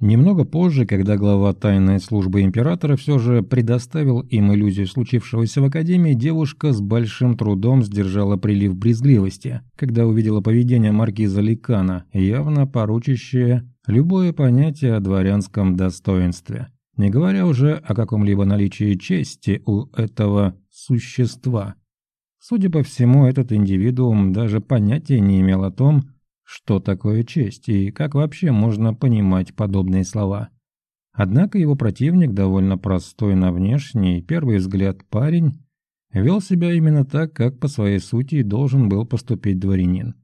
Немного позже, когда глава тайной службы императора все же предоставил им иллюзию случившегося в Академии, девушка с большим трудом сдержала прилив брезгливости, когда увидела поведение маркиза Ликана, явно поручащее любое понятие о дворянском достоинстве, не говоря уже о каком-либо наличии чести у этого существа. Судя по всему, этот индивидуум даже понятия не имел о том, что такое честь и как вообще можно понимать подобные слова. Однако его противник, довольно простой на внешний первый взгляд парень, вел себя именно так, как по своей сути должен был поступить дворянин.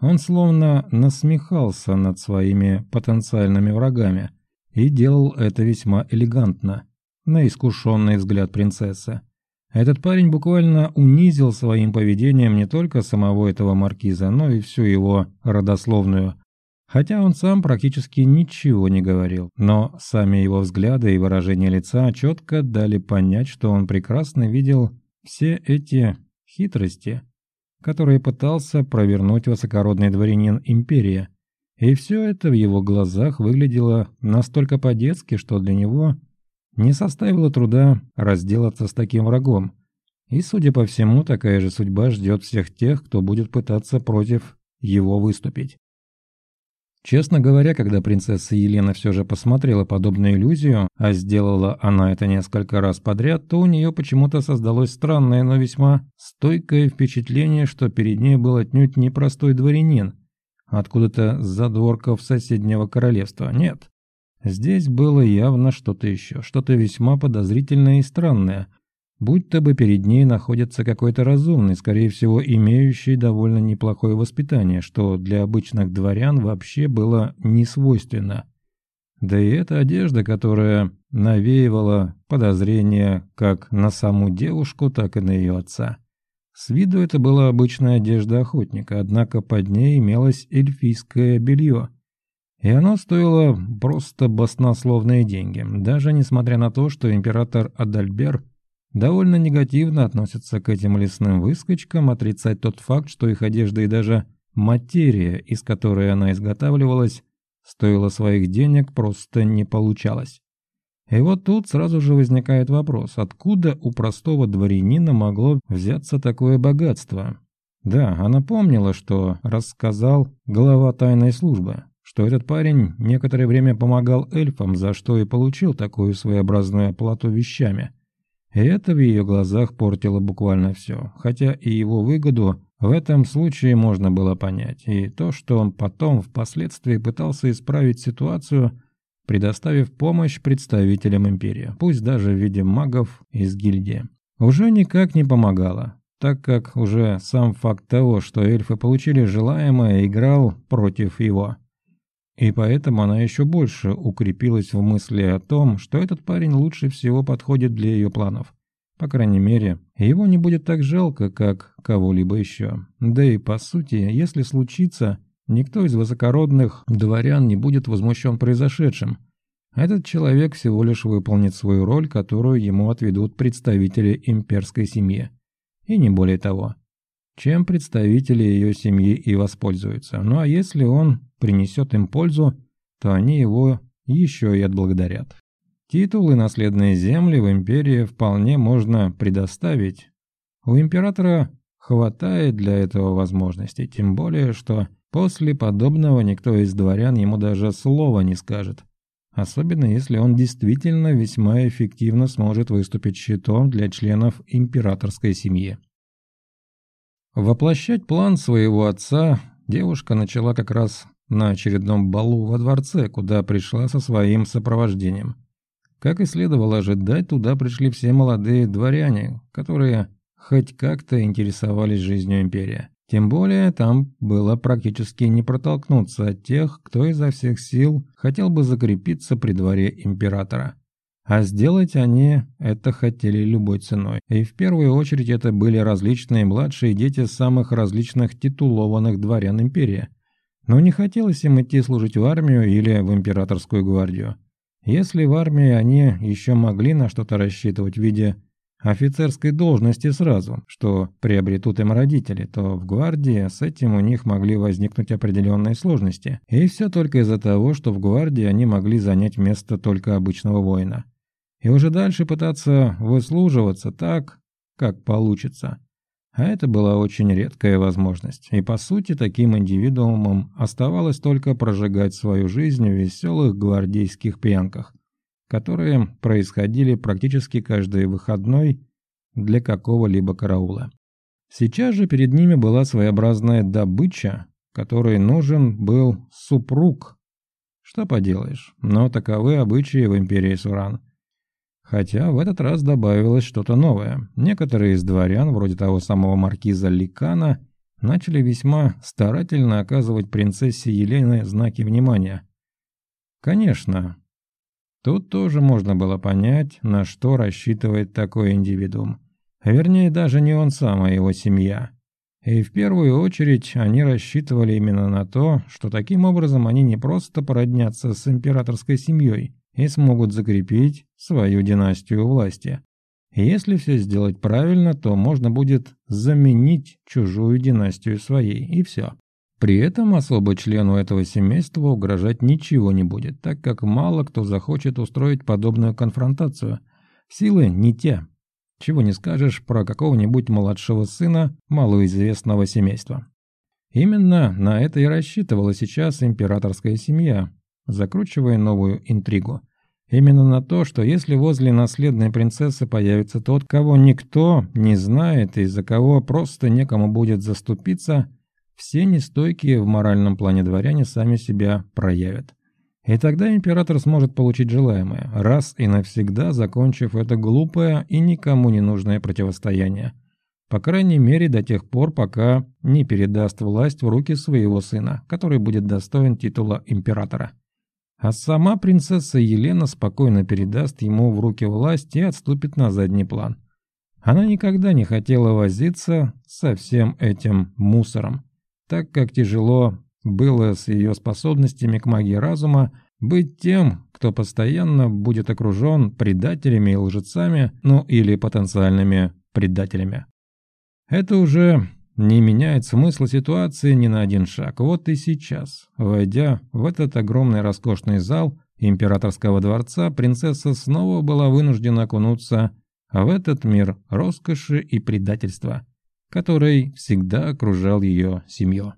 Он словно насмехался над своими потенциальными врагами и делал это весьма элегантно, на искушенный взгляд принцессы. Этот парень буквально унизил своим поведением не только самого этого маркиза, но и всю его родословную. Хотя он сам практически ничего не говорил, но сами его взгляды и выражение лица четко дали понять, что он прекрасно видел все эти хитрости, которые пытался провернуть высокородный дворянин империи. И все это в его глазах выглядело настолько по-детски, что для него не составило труда разделаться с таким врагом. И, судя по всему, такая же судьба ждет всех тех, кто будет пытаться против его выступить. Честно говоря, когда принцесса Елена все же посмотрела подобную иллюзию, а сделала она это несколько раз подряд, то у нее почему-то создалось странное, но весьма стойкое впечатление, что перед ней был отнюдь непростой дворянин, откуда-то с задворков соседнего королевства. Нет, Здесь было явно что-то еще, что-то весьма подозрительное и странное, будто бы перед ней находится какой-то разумный, скорее всего, имеющий довольно неплохое воспитание, что для обычных дворян вообще было не свойственно. Да и эта одежда, которая навеивала подозрения как на саму девушку, так и на ее отца. С виду это была обычная одежда охотника, однако под ней имелось эльфийское белье – и оно стоило просто баснословные деньги, даже несмотря на то, что император Адальбер довольно негативно относится к этим лесным выскочкам, отрицать тот факт, что их одежда и даже материя, из которой она изготавливалась, стоила своих денег, просто не получалось. И вот тут сразу же возникает вопрос, откуда у простого дворянина могло взяться такое богатство? Да, она помнила, что рассказал глава тайной службы, что этот парень некоторое время помогал эльфам, за что и получил такую своеобразную оплату вещами. И это в ее глазах портило буквально все, хотя и его выгоду в этом случае можно было понять, и то, что он потом впоследствии пытался исправить ситуацию, предоставив помощь представителям империи, пусть даже в виде магов из гильдии, уже никак не помогало, так как уже сам факт того, что эльфы получили желаемое, играл против его. И поэтому она еще больше укрепилась в мысли о том, что этот парень лучше всего подходит для ее планов. По крайней мере, его не будет так жалко, как кого-либо еще. Да и по сути, если случится, никто из высокородных дворян не будет возмущен произошедшим. Этот человек всего лишь выполнит свою роль, которую ему отведут представители имперской семьи. И не более того чем представители ее семьи и воспользуются. Ну а если он принесет им пользу, то они его еще и отблагодарят. Титулы наследные земли в империи вполне можно предоставить. У императора хватает для этого возможностей, тем более, что после подобного никто из дворян ему даже слова не скажет. Особенно если он действительно весьма эффективно сможет выступить щитом для членов императорской семьи. Воплощать план своего отца девушка начала как раз на очередном балу во дворце, куда пришла со своим сопровождением. Как и следовало ожидать, туда пришли все молодые дворяне, которые хоть как-то интересовались жизнью империи. Тем более там было практически не протолкнуться от тех, кто изо всех сил хотел бы закрепиться при дворе императора. А сделать они это хотели любой ценой. И в первую очередь это были различные младшие дети самых различных титулованных дворян империи. Но не хотелось им идти служить в армию или в императорскую гвардию. Если в армии они еще могли на что-то рассчитывать в виде офицерской должности сразу, что приобретут им родители, то в гвардии с этим у них могли возникнуть определенные сложности. И все только из-за того, что в гвардии они могли занять место только обычного воина. И уже дальше пытаться выслуживаться так, как получится. А это была очень редкая возможность, и по сути таким индивидуумам оставалось только прожигать свою жизнь в веселых гвардейских пьянках, которые происходили практически каждый выходной для какого-либо караула. Сейчас же перед ними была своеобразная добыча, которой нужен был супруг. Что поделаешь, но таковы обычаи в империи Суран – Хотя в этот раз добавилось что-то новое. Некоторые из дворян, вроде того самого маркиза Ликана, начали весьма старательно оказывать принцессе Елене знаки внимания. Конечно, тут тоже можно было понять, на что рассчитывает такой индивидуум. Вернее, даже не он сам, а его семья. И в первую очередь они рассчитывали именно на то, что таким образом они не просто породнятся с императорской семьей, и смогут закрепить свою династию власти. Если все сделать правильно, то можно будет заменить чужую династию своей, и все. При этом особо члену этого семейства угрожать ничего не будет, так как мало кто захочет устроить подобную конфронтацию. Силы не те. Чего не скажешь про какого-нибудь младшего сына малоизвестного семейства. Именно на это и рассчитывала сейчас императорская семья, закручивая новую интригу. Именно на то, что если возле наследной принцессы появится тот, кого никто не знает и за кого просто некому будет заступиться, все нестойкие в моральном плане дворяне сами себя проявят. И тогда император сможет получить желаемое, раз и навсегда закончив это глупое и никому не нужное противостояние. По крайней мере, до тех пор, пока не передаст власть в руки своего сына, который будет достоин титула императора. А сама принцесса Елена спокойно передаст ему в руки власть и отступит на задний план. Она никогда не хотела возиться со всем этим мусором, так как тяжело было с ее способностями к магии разума быть тем, кто постоянно будет окружен предателями и лжецами, ну или потенциальными предателями. Это уже не меняет смысла ситуации ни на один шаг. Вот и сейчас, войдя в этот огромный роскошный зал императорского дворца, принцесса снова была вынуждена окунуться в этот мир роскоши и предательства, который всегда окружал ее семью.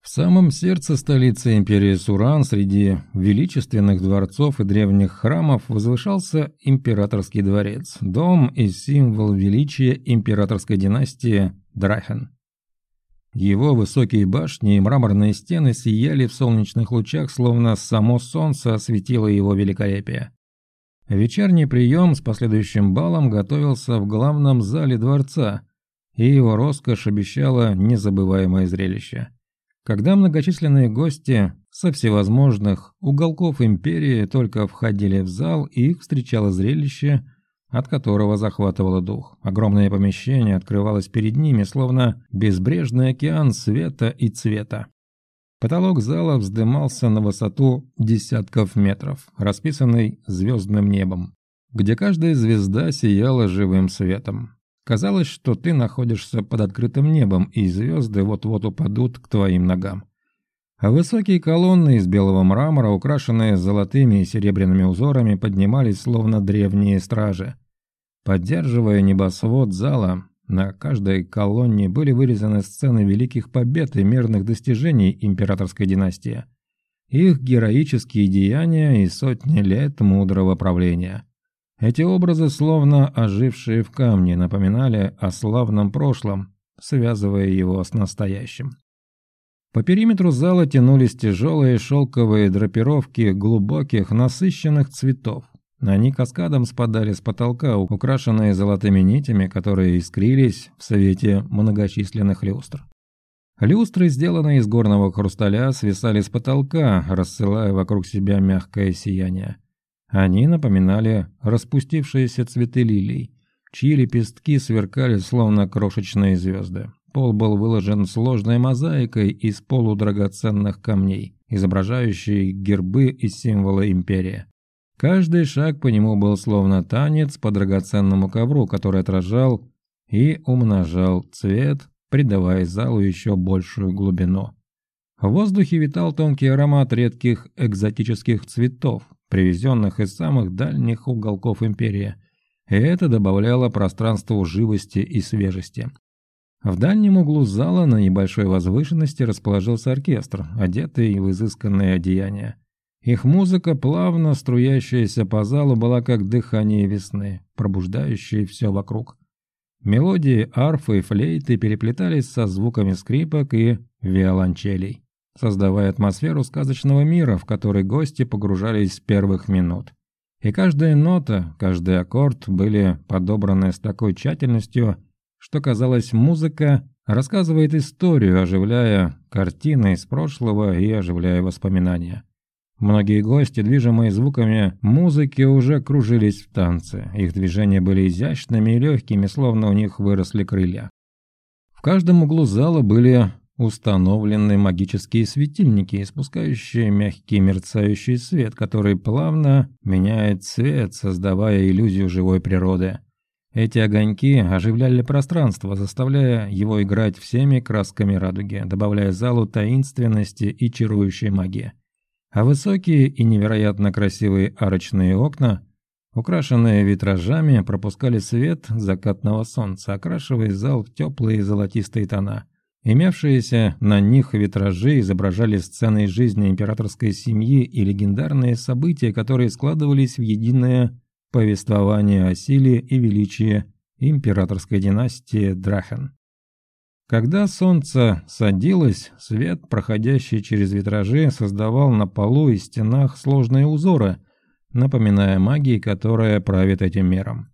В самом сердце столицы империи Суран, среди величественных дворцов и древних храмов, возвышался императорский дворец, дом и символ величия императорской династии Драхен. Его высокие башни и мраморные стены сияли в солнечных лучах, словно само солнце осветило его великолепие. Вечерний прием с последующим балом готовился в главном зале дворца, и его роскошь обещала незабываемое зрелище. Когда многочисленные гости со всевозможных уголков империи только входили в зал, их встречало зрелище, от которого захватывало дух. Огромное помещение открывалось перед ними, словно безбрежный океан света и цвета. Потолок зала вздымался на высоту десятков метров, расписанный звездным небом, где каждая звезда сияла живым светом. Казалось, что ты находишься под открытым небом, и звезды вот-вот упадут к твоим ногам. А высокие колонны из белого мрамора, украшенные золотыми и серебряными узорами, поднимались словно древние стражи. Поддерживая небосвод зала, на каждой колонне были вырезаны сцены великих побед и мирных достижений императорской династии, их героические деяния и сотни лет мудрого правления – эти образы, словно ожившие в камне, напоминали о славном прошлом, связывая его с настоящим. По периметру зала тянулись тяжелые шелковые драпировки глубоких, насыщенных цветов. Они каскадом спадали с потолка, украшенные золотыми нитями, которые искрились в свете многочисленных люстр. Люстры, сделанные из горного хрусталя, свисали с потолка, рассылая вокруг себя мягкое сияние. Они напоминали распустившиеся цветы лилий, чьи лепестки сверкали словно крошечные звезды. Пол был выложен сложной мозаикой из полудрагоценных камней, изображающей гербы и символы империи. Каждый шаг по нему был словно танец по драгоценному ковру, который отражал и умножал цвет, придавая залу еще большую глубину. В воздухе витал тонкий аромат редких экзотических цветов, привезенных из самых дальних уголков империи, и это добавляло пространству живости и свежести. В дальнем углу зала на небольшой возвышенности расположился оркестр, одетый в изысканные одеяния. Их музыка, плавно струящаяся по залу, была как дыхание весны, пробуждающее все вокруг. Мелодии арфы и флейты переплетались со звуками скрипок и виолончелей, создавая атмосферу сказочного мира, в который гости погружались с первых минут. И каждая нота, каждый аккорд были подобраны с такой тщательностью, что казалось, музыка рассказывает историю, оживляя картины из прошлого и оживляя воспоминания. Многие гости, движимые звуками музыки, уже кружились в танце. Их движения были изящными и легкими, словно у них выросли крылья. В каждом углу зала были установлены магические светильники, испускающие мягкий мерцающий свет, который плавно меняет цвет, создавая иллюзию живой природы. Эти огоньки оживляли пространство, заставляя его играть всеми красками радуги, добавляя залу таинственности и чарующей магии а высокие и невероятно красивые арочные окна, украшенные витражами, пропускали свет закатного солнца, окрашивая зал в теплые золотистые тона. Имевшиеся на них витражи изображали сцены из жизни императорской семьи и легендарные события, которые складывались в единое повествование о силе и величии императорской династии Драхен. Когда солнце садилось, свет, проходящий через витражи, создавал на полу и стенах сложные узоры, напоминая магии, которая правит этим миром.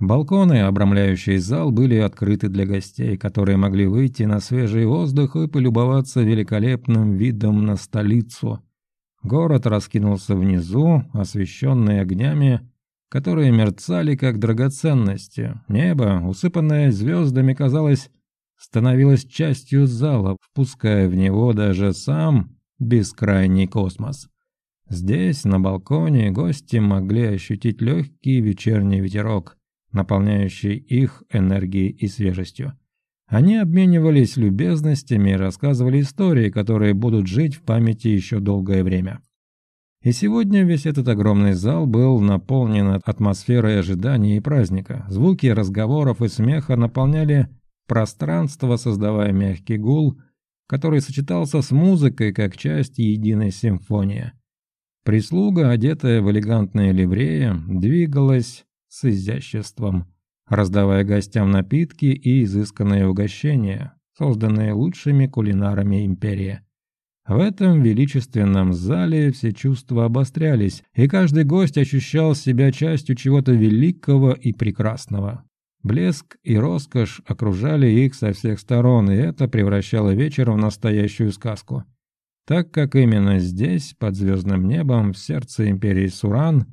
Балконы, обрамляющие зал, были открыты для гостей, которые могли выйти на свежий воздух и полюбоваться великолепным видом на столицу. Город раскинулся внизу, освещенный огнями, которые мерцали как драгоценности. Небо, усыпанное звездами, казалось становилась частью зала, впуская в него даже сам бескрайний космос. Здесь, на балконе, гости могли ощутить легкий вечерний ветерок, наполняющий их энергией и свежестью. Они обменивались любезностями и рассказывали истории, которые будут жить в памяти еще долгое время. И сегодня весь этот огромный зал был наполнен атмосферой ожидания и праздника. Звуки разговоров и смеха наполняли пространство, создавая мягкий гул, который сочетался с музыкой как часть единой симфонии. Прислуга, одетая в элегантные ливреи, двигалась с изяществом, раздавая гостям напитки и изысканные угощения, созданные лучшими кулинарами империи. В этом величественном зале все чувства обострялись, и каждый гость ощущал себя частью чего-то великого и прекрасного. Блеск и роскошь окружали их со всех сторон, и это превращало вечер в настоящую сказку. Так как именно здесь, под звездным небом, в сердце империи Суран,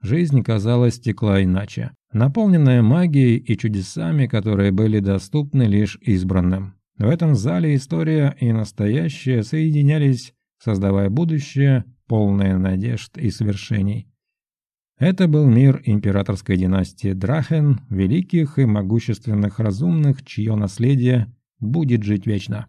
жизнь, казалось, текла иначе, наполненная магией и чудесами, которые были доступны лишь избранным. В этом зале история и настоящее соединялись, создавая будущее, полное надежд и свершений. Это был мир императорской династии Драхен, великих и могущественных разумных, чье наследие будет жить вечно.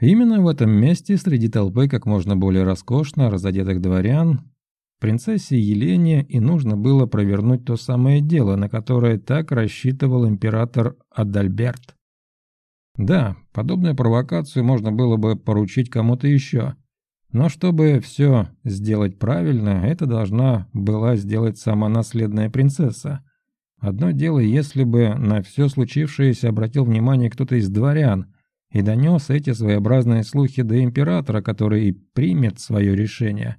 Именно в этом месте, среди толпы как можно более роскошно разодетых дворян, принцессе Елене и нужно было провернуть то самое дело, на которое так рассчитывал император Адальберт. Да, подобную провокацию можно было бы поручить кому-то еще – но чтобы все сделать правильно, это должна была сделать сама наследная принцесса. Одно дело, если бы на все случившееся обратил внимание кто-то из дворян и донес эти своеобразные слухи до императора, который и примет свое решение.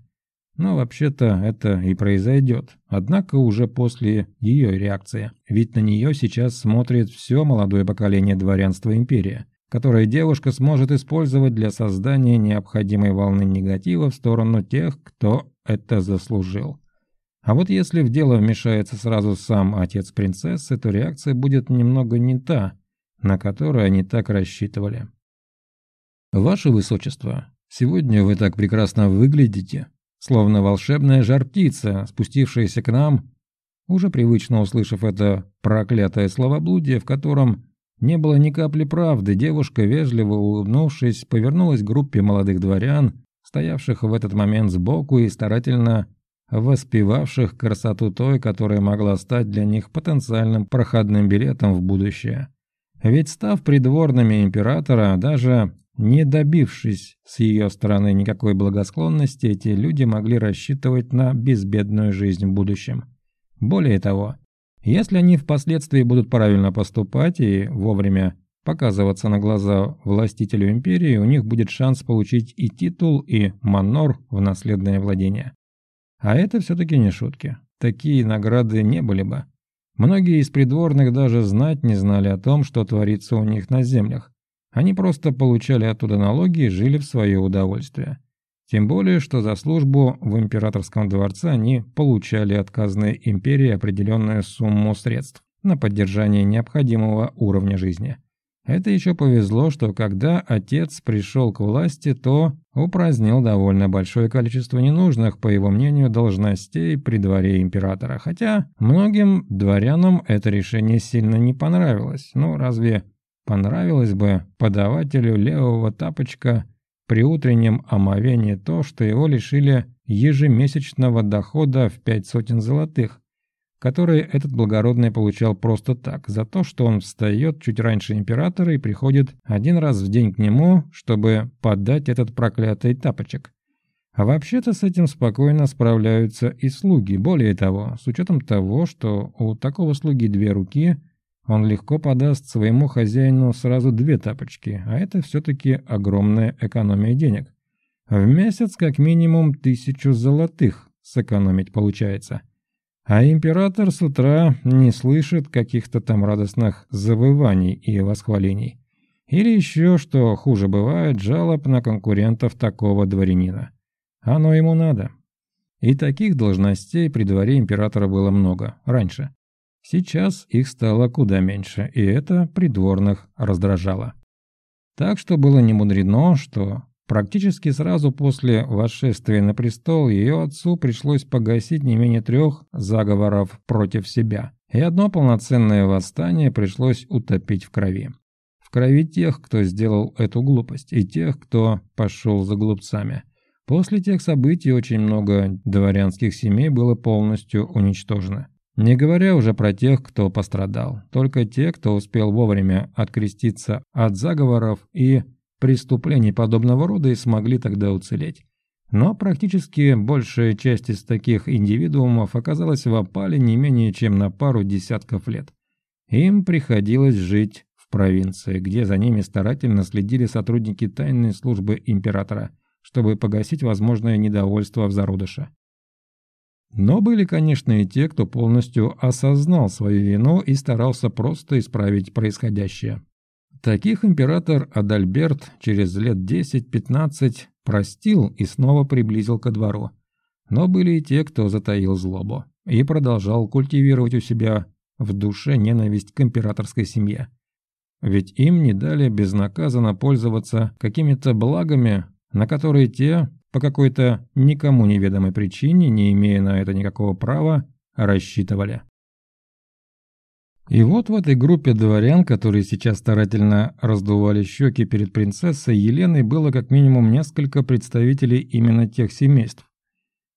Но вообще-то это и произойдет. Однако уже после ее реакции. Ведь на нее сейчас смотрит все молодое поколение дворянства империи которые девушка сможет использовать для создания необходимой волны негатива в сторону тех, кто это заслужил. А вот если в дело вмешается сразу сам отец принцессы, то реакция будет немного не та, на которую они так рассчитывали. «Ваше Высочество, сегодня вы так прекрасно выглядите», словно волшебная жар-птица, спустившаяся к нам, уже привычно услышав это проклятое словоблудие, в котором не было ни капли правды, девушка, вежливо улыбнувшись, повернулась к группе молодых дворян, стоявших в этот момент сбоку и старательно воспевавших красоту той, которая могла стать для них потенциальным проходным билетом в будущее. Ведь став придворными императора, даже не добившись с ее стороны никакой благосклонности, эти люди могли рассчитывать на безбедную жизнь в будущем. Более того, если они впоследствии будут правильно поступать и вовремя показываться на глаза властителю империи, у них будет шанс получить и титул, и манор в наследное владение. А это все-таки не шутки. Такие награды не были бы. Многие из придворных даже знать не знали о том, что творится у них на землях. Они просто получали оттуда налоги и жили в свое удовольствие. Тем более, что за службу в императорском дворце они получали от казны империи определенную сумму средств на поддержание необходимого уровня жизни. Это еще повезло, что когда отец пришел к власти, то упразднил довольно большое количество ненужных, по его мнению, должностей при дворе императора. Хотя многим дворянам это решение сильно не понравилось. Ну, разве понравилось бы подавателю левого тапочка при утреннем омовении то, что его лишили ежемесячного дохода в пять сотен золотых, которые этот благородный получал просто так, за то, что он встает чуть раньше императора и приходит один раз в день к нему, чтобы подать этот проклятый тапочек. А вообще-то с этим спокойно справляются и слуги. Более того, с учетом того, что у такого слуги две руки, он легко подаст своему хозяину сразу две тапочки, а это все-таки огромная экономия денег. В месяц как минимум тысячу золотых сэкономить получается. А император с утра не слышит каких-то там радостных завываний и восхвалений. Или еще, что хуже бывает, жалоб на конкурентов такого дворянина. Оно ему надо. И таких должностей при дворе императора было много, раньше. Сейчас их стало куда меньше, и это придворных раздражало. Так что было не мудрено, что Практически сразу после восшествия на престол ее отцу пришлось погасить не менее трех заговоров против себя, и одно полноценное восстание пришлось утопить в крови. В крови тех, кто сделал эту глупость, и тех, кто пошел за глупцами. После тех событий очень много дворянских семей было полностью уничтожено. Не говоря уже про тех, кто пострадал. Только те, кто успел вовремя откреститься от заговоров и преступлений подобного рода и смогли тогда уцелеть. Но практически большая часть из таких индивидуумов оказалась в опале не менее чем на пару десятков лет. Им приходилось жить в провинции, где за ними старательно следили сотрудники тайной службы императора, чтобы погасить возможное недовольство в зародыше. Но были, конечно, и те, кто полностью осознал свою вину и старался просто исправить происходящее. Таких император Адальберт через лет 10-15 простил и снова приблизил ко двору. Но были и те, кто затаил злобу и продолжал культивировать у себя в душе ненависть к императорской семье. Ведь им не дали безнаказанно пользоваться какими-то благами, на которые те, по какой-то никому неведомой причине, не имея на это никакого права, рассчитывали. И вот в этой группе дворян, которые сейчас старательно раздували щеки перед принцессой Еленой, было как минимум несколько представителей именно тех семейств.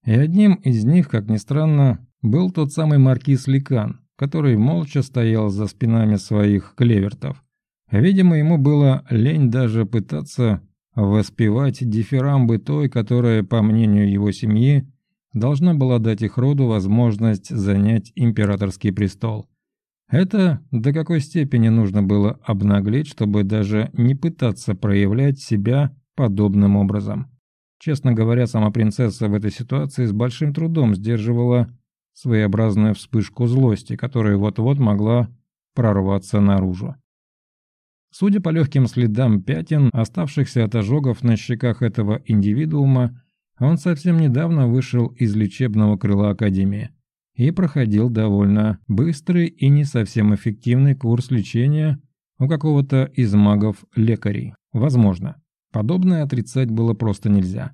И одним из них, как ни странно, был тот самый маркиз Ликан, который молча стоял за спинами своих клевертов. Видимо, ему было лень даже пытаться воспевать дифирамбы той, которая, по мнению его семьи, должна была дать их роду возможность занять императорский престол. Это до какой степени нужно было обнаглеть, чтобы даже не пытаться проявлять себя подобным образом. Честно говоря, сама принцесса в этой ситуации с большим трудом сдерживала своеобразную вспышку злости, которая вот-вот могла прорваться наружу. Судя по легким следам пятен, оставшихся от ожогов на щеках этого индивидуума, он совсем недавно вышел из лечебного крыла Академии и проходил довольно быстрый и не совсем эффективный курс лечения у какого-то из магов-лекарей. Возможно. Подобное отрицать было просто нельзя.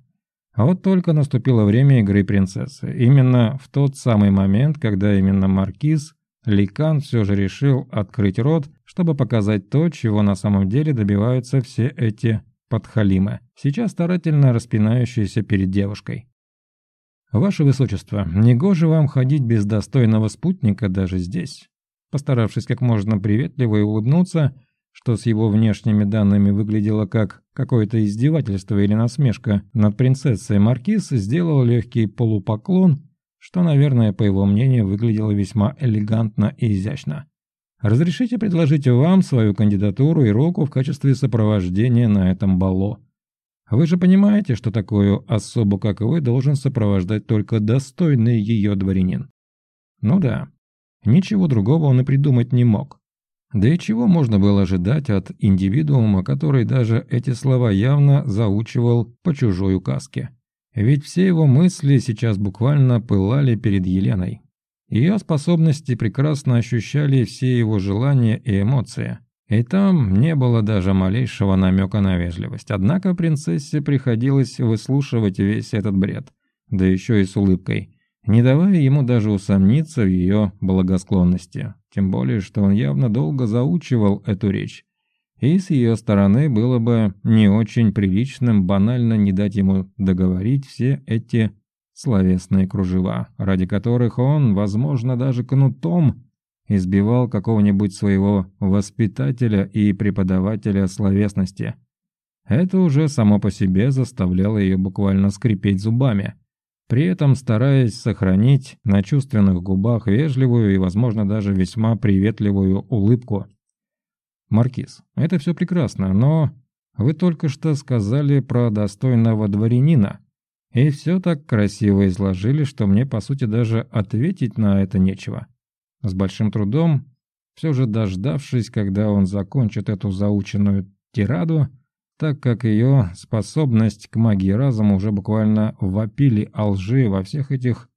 А вот только наступило время игры принцессы. Именно в тот самый момент, когда именно маркиз Ликан все же решил открыть рот, чтобы показать то, чего на самом деле добиваются все эти подхалимы, сейчас старательно распинающиеся перед девушкой. «Ваше Высочество, негоже вам ходить без достойного спутника даже здесь». Постаравшись как можно приветливо и улыбнуться, что с его внешними данными выглядело как какое-то издевательство или насмешка над принцессой Маркиз, сделал легкий полупоклон, что, наверное, по его мнению, выглядело весьма элегантно и изящно. «Разрешите предложить вам свою кандидатуру и руку в качестве сопровождения на этом балло?» Вы же понимаете, что такую особу, как вы, должен сопровождать только достойный ее дворянин. Ну да, ничего другого он и придумать не мог. Да и чего можно было ожидать от индивидуума, который даже эти слова явно заучивал по чужой указке? Ведь все его мысли сейчас буквально пылали перед Еленой. Ее способности прекрасно ощущали все его желания и эмоции. И там не было даже малейшего намека на вежливость. Однако принцессе приходилось выслушивать весь этот бред, да еще и с улыбкой, не давая ему даже усомниться в ее благосклонности. Тем более, что он явно долго заучивал эту речь. И с ее стороны было бы не очень приличным банально не дать ему договорить все эти словесные кружева, ради которых он, возможно, даже кнутом избивал какого-нибудь своего воспитателя и преподавателя словесности. Это уже само по себе заставляло ее буквально скрипеть зубами, при этом стараясь сохранить на чувственных губах вежливую и, возможно, даже весьма приветливую улыбку. «Маркиз, это все прекрасно, но вы только что сказали про достойного дворянина, и все так красиво изложили, что мне, по сути, даже ответить на это нечего». С большим трудом, все же дождавшись, когда он закончит эту заученную тираду, так как ее способность к магии разума уже буквально вопили о лжи во всех этих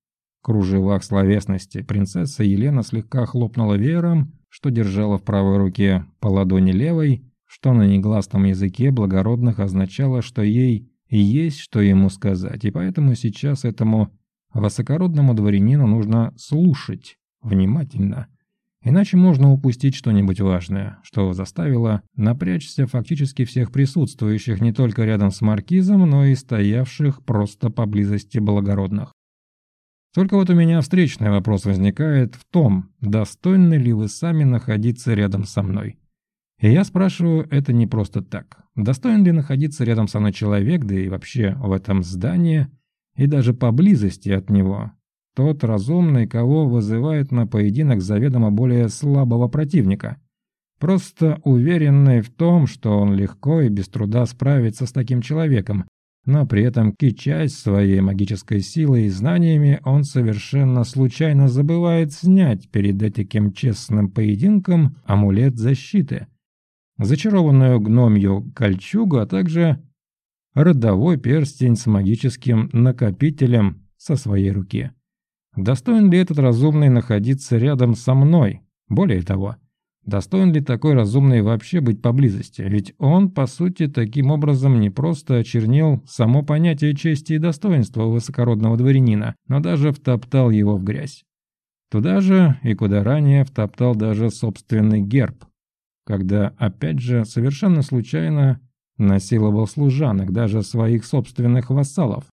кружевах словесности, принцесса Елена слегка хлопнула веером, что держала в правой руке по ладони левой, что на негласном языке благородных означало, что ей есть что ему сказать, и поэтому сейчас этому высокородному дворянину нужно слушать, внимательно. Иначе можно упустить что-нибудь важное, что заставило напрячься фактически всех присутствующих не только рядом с маркизом, но и стоявших просто поблизости благородных. Только вот у меня встречный вопрос возникает в том, достойны ли вы сами находиться рядом со мной. И я спрашиваю это не просто так. Достоин ли находиться рядом со мной человек, да и вообще в этом здании, и даже поблизости от него, тот разумный, кого вызывает на поединок заведомо более слабого противника. Просто уверенный в том, что он легко и без труда справится с таким человеком, но при этом, кичась своей магической силой и знаниями, он совершенно случайно забывает снять перед этим честным поединком амулет защиты, зачарованную гномью кольчугу, а также родовой перстень с магическим накопителем со своей руки. Достоин ли этот разумный находиться рядом со мной? Более того, достоин ли такой разумный вообще быть поблизости? Ведь он, по сути, таким образом не просто очернил само понятие чести и достоинства высокородного дворянина, но даже втоптал его в грязь. Туда же и куда ранее втоптал даже собственный герб, когда, опять же, совершенно случайно насиловал служанок, даже своих собственных вассалов.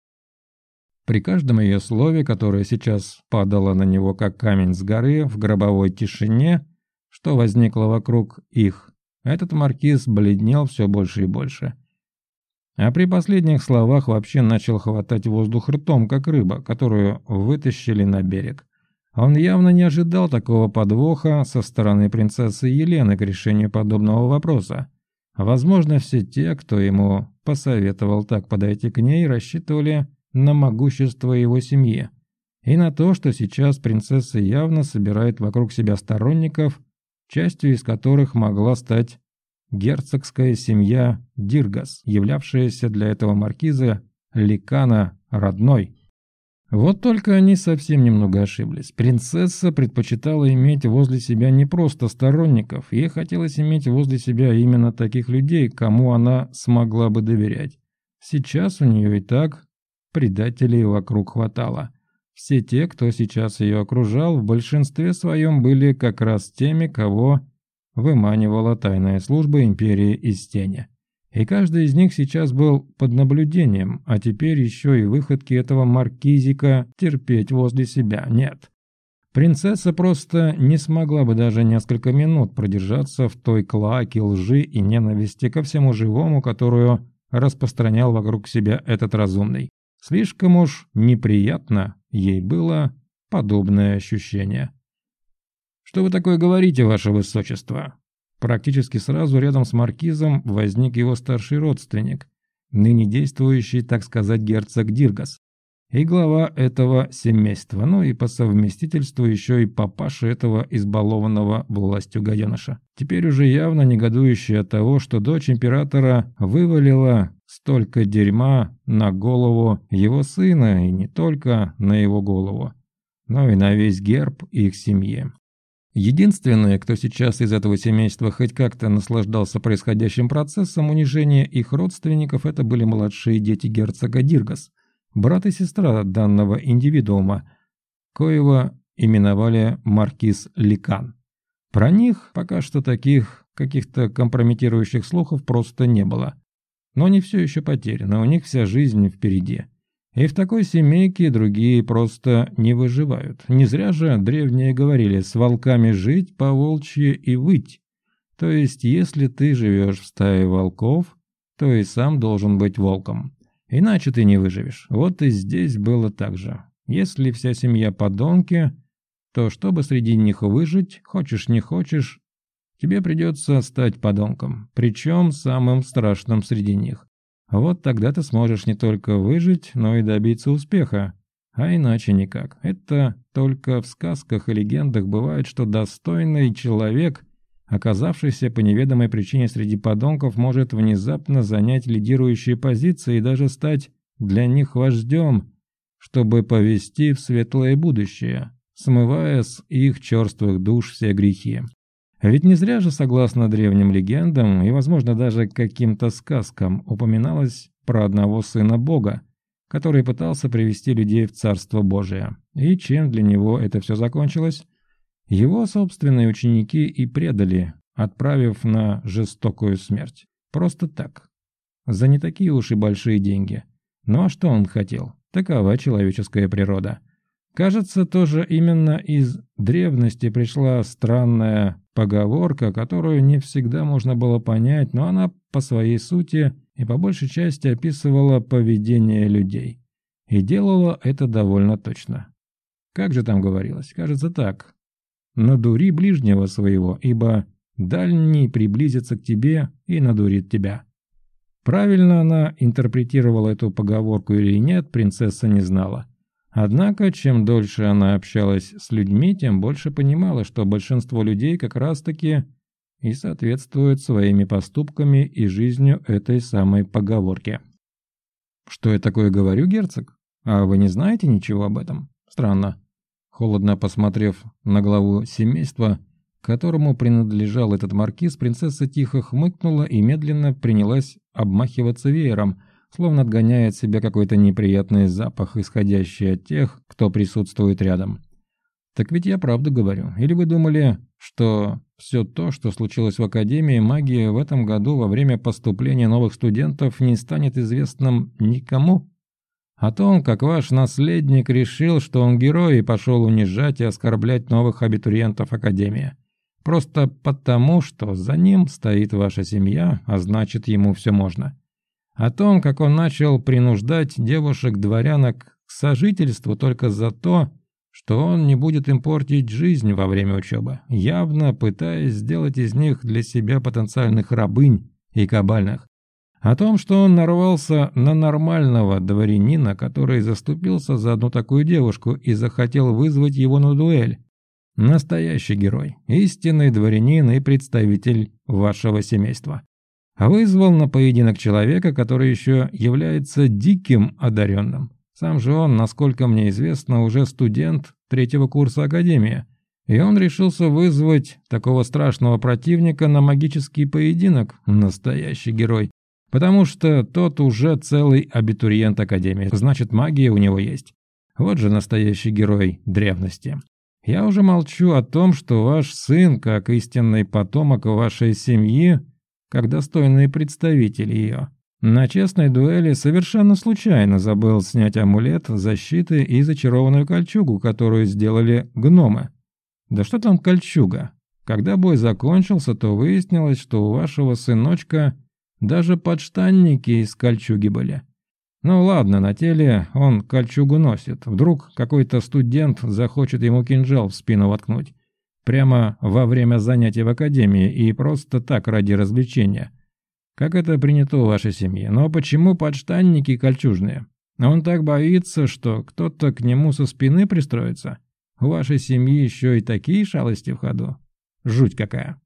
При каждом ее слове, которое сейчас падало на него как камень с горы в гробовой тишине, что возникло вокруг их, этот маркиз бледнел все больше и больше. А при последних словах вообще начал хватать воздух ртом, как рыба, которую вытащили на берег. Он явно не ожидал такого подвоха со стороны принцессы Елены к решению подобного вопроса. Возможно, все те, кто ему посоветовал так подойти к ней, рассчитывали на могущество его семьи и на то, что сейчас принцесса явно собирает вокруг себя сторонников, частью из которых могла стать герцогская семья Диргас, являвшаяся для этого маркиза Ликана родной. Вот только они совсем немного ошиблись. Принцесса предпочитала иметь возле себя не просто сторонников, ей хотелось иметь возле себя именно таких людей, кому она смогла бы доверять. Сейчас у нее и так предателей вокруг хватало. Все те, кто сейчас ее окружал, в большинстве своем были как раз теми, кого выманивала тайная служба империи из тени. И каждый из них сейчас был под наблюдением, а теперь еще и выходки этого маркизика терпеть возле себя нет. Принцесса просто не смогла бы даже несколько минут продержаться в той клаке лжи и ненависти ко всему живому, которую распространял вокруг себя этот разумный. Слишком уж неприятно ей было подобное ощущение. «Что вы такое говорите, ваше высочество?» Практически сразу рядом с маркизом возник его старший родственник, ныне действующий, так сказать, герцог Диргас, и глава этого семейства, ну и по совместительству еще и папаша этого избалованного властью гаденыша. Теперь уже явно негодующий от того, что дочь императора вывалила столько дерьма на голову его сына, и не только на его голову, но и на весь герб их семьи. Единственное, кто сейчас из этого семейства хоть как-то наслаждался происходящим процессом унижения их родственников, это были младшие дети герцога Диргас, брат и сестра данного индивидуума, коего именовали маркиз Ликан. Про них пока что таких каких-то компрометирующих слухов просто не было. Но они все еще потеряны, у них вся жизнь впереди. И в такой семейке другие просто не выживают. Не зря же древние говорили «с волками жить, по волчьи и выть». То есть, если ты живешь в стае волков, то и сам должен быть волком. Иначе ты не выживешь. Вот и здесь было так же. Если вся семья подонки, то чтобы среди них выжить, хочешь не хочешь, тебе придется стать подонком, причем самым страшным среди них. Вот тогда ты сможешь не только выжить, но и добиться успеха. А иначе никак. Это только в сказках и легендах бывает, что достойный человек, оказавшийся по неведомой причине среди подонков, может внезапно занять лидирующие позиции и даже стать для них вождем, чтобы повести в светлое будущее, смывая с их черствых душ все грехи. Ведь не зря же, согласно древним легендам и, возможно, даже каким-то сказкам, упоминалось про одного сына Бога, который пытался привести людей в Царство Божие. И чем для него это все закончилось? Его собственные ученики и предали, отправив на жестокую смерть. Просто так. За не такие уж и большие деньги. Ну а что он хотел? Такова человеческая природа. Кажется, тоже именно из древности пришла странная поговорка, которую не всегда можно было понять, но она по своей сути и по большей части описывала поведение людей. И делала это довольно точно. Как же там говорилось? Кажется так. «Надури ближнего своего, ибо дальний приблизится к тебе и надурит тебя». Правильно она интерпретировала эту поговорку или нет, принцесса не знала. Однако, чем дольше она общалась с людьми, тем больше понимала, что большинство людей как раз-таки и соответствуют своими поступками и жизнью этой самой поговорке. «Что я такое говорю, герцог? А вы не знаете ничего об этом? Странно». Холодно посмотрев на главу семейства, которому принадлежал этот маркиз, принцесса тихо хмыкнула и медленно принялась обмахиваться веером, словно отгоняет себе какой-то неприятный запах, исходящий от тех, кто присутствует рядом. Так ведь я правду говорю. Или вы думали, что все то, что случилось в Академии магии в этом году во время поступления новых студентов, не станет известным никому? О том, как ваш наследник решил, что он герой и пошел унижать и оскорблять новых абитуриентов Академии. Просто потому, что за ним стоит ваша семья, а значит ему все можно. О том, как он начал принуждать девушек-дворянок к сожительству только за то, что он не будет им портить жизнь во время учебы, явно пытаясь сделать из них для себя потенциальных рабынь и кабальных. О том, что он нарвался на нормального дворянина, который заступился за одну такую девушку и захотел вызвать его на дуэль. Настоящий герой, истинный дворянин и представитель вашего семейства вызвал на поединок человека, который еще является диким одаренным. Сам же он, насколько мне известно, уже студент третьего курса Академии, и он решился вызвать такого страшного противника на магический поединок. Настоящий герой. Потому что тот уже целый абитуриент Академии, значит магия у него есть. Вот же настоящий герой древности. Я уже молчу о том, что ваш сын, как истинный потомок вашей семьи, как достойный представитель ее, на честной дуэли совершенно случайно забыл снять амулет защиты и зачарованную кольчугу, которую сделали гномы. Да что там кольчуга? Когда бой закончился, то выяснилось, что у вашего сыночка даже подштанники из кольчуги были. Ну ладно, на теле он кольчугу носит. Вдруг какой-то студент захочет ему кинжал в спину воткнуть. Прямо во время занятий в академии и просто так ради развлечения. Как это принято у вашей семьи. Но почему подштанники кольчужные? Он так боится, что кто-то к нему со спины пристроится. У вашей семьи еще и такие шалости в ходу. Жуть какая.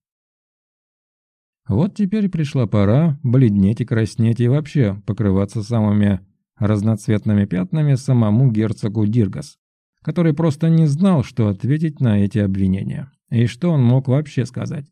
Вот теперь пришла пора бледнеть и краснеть и вообще покрываться самыми разноцветными пятнами самому герцогу Диргас, который просто не знал, что ответить на эти обвинения. И что он мог вообще сказать.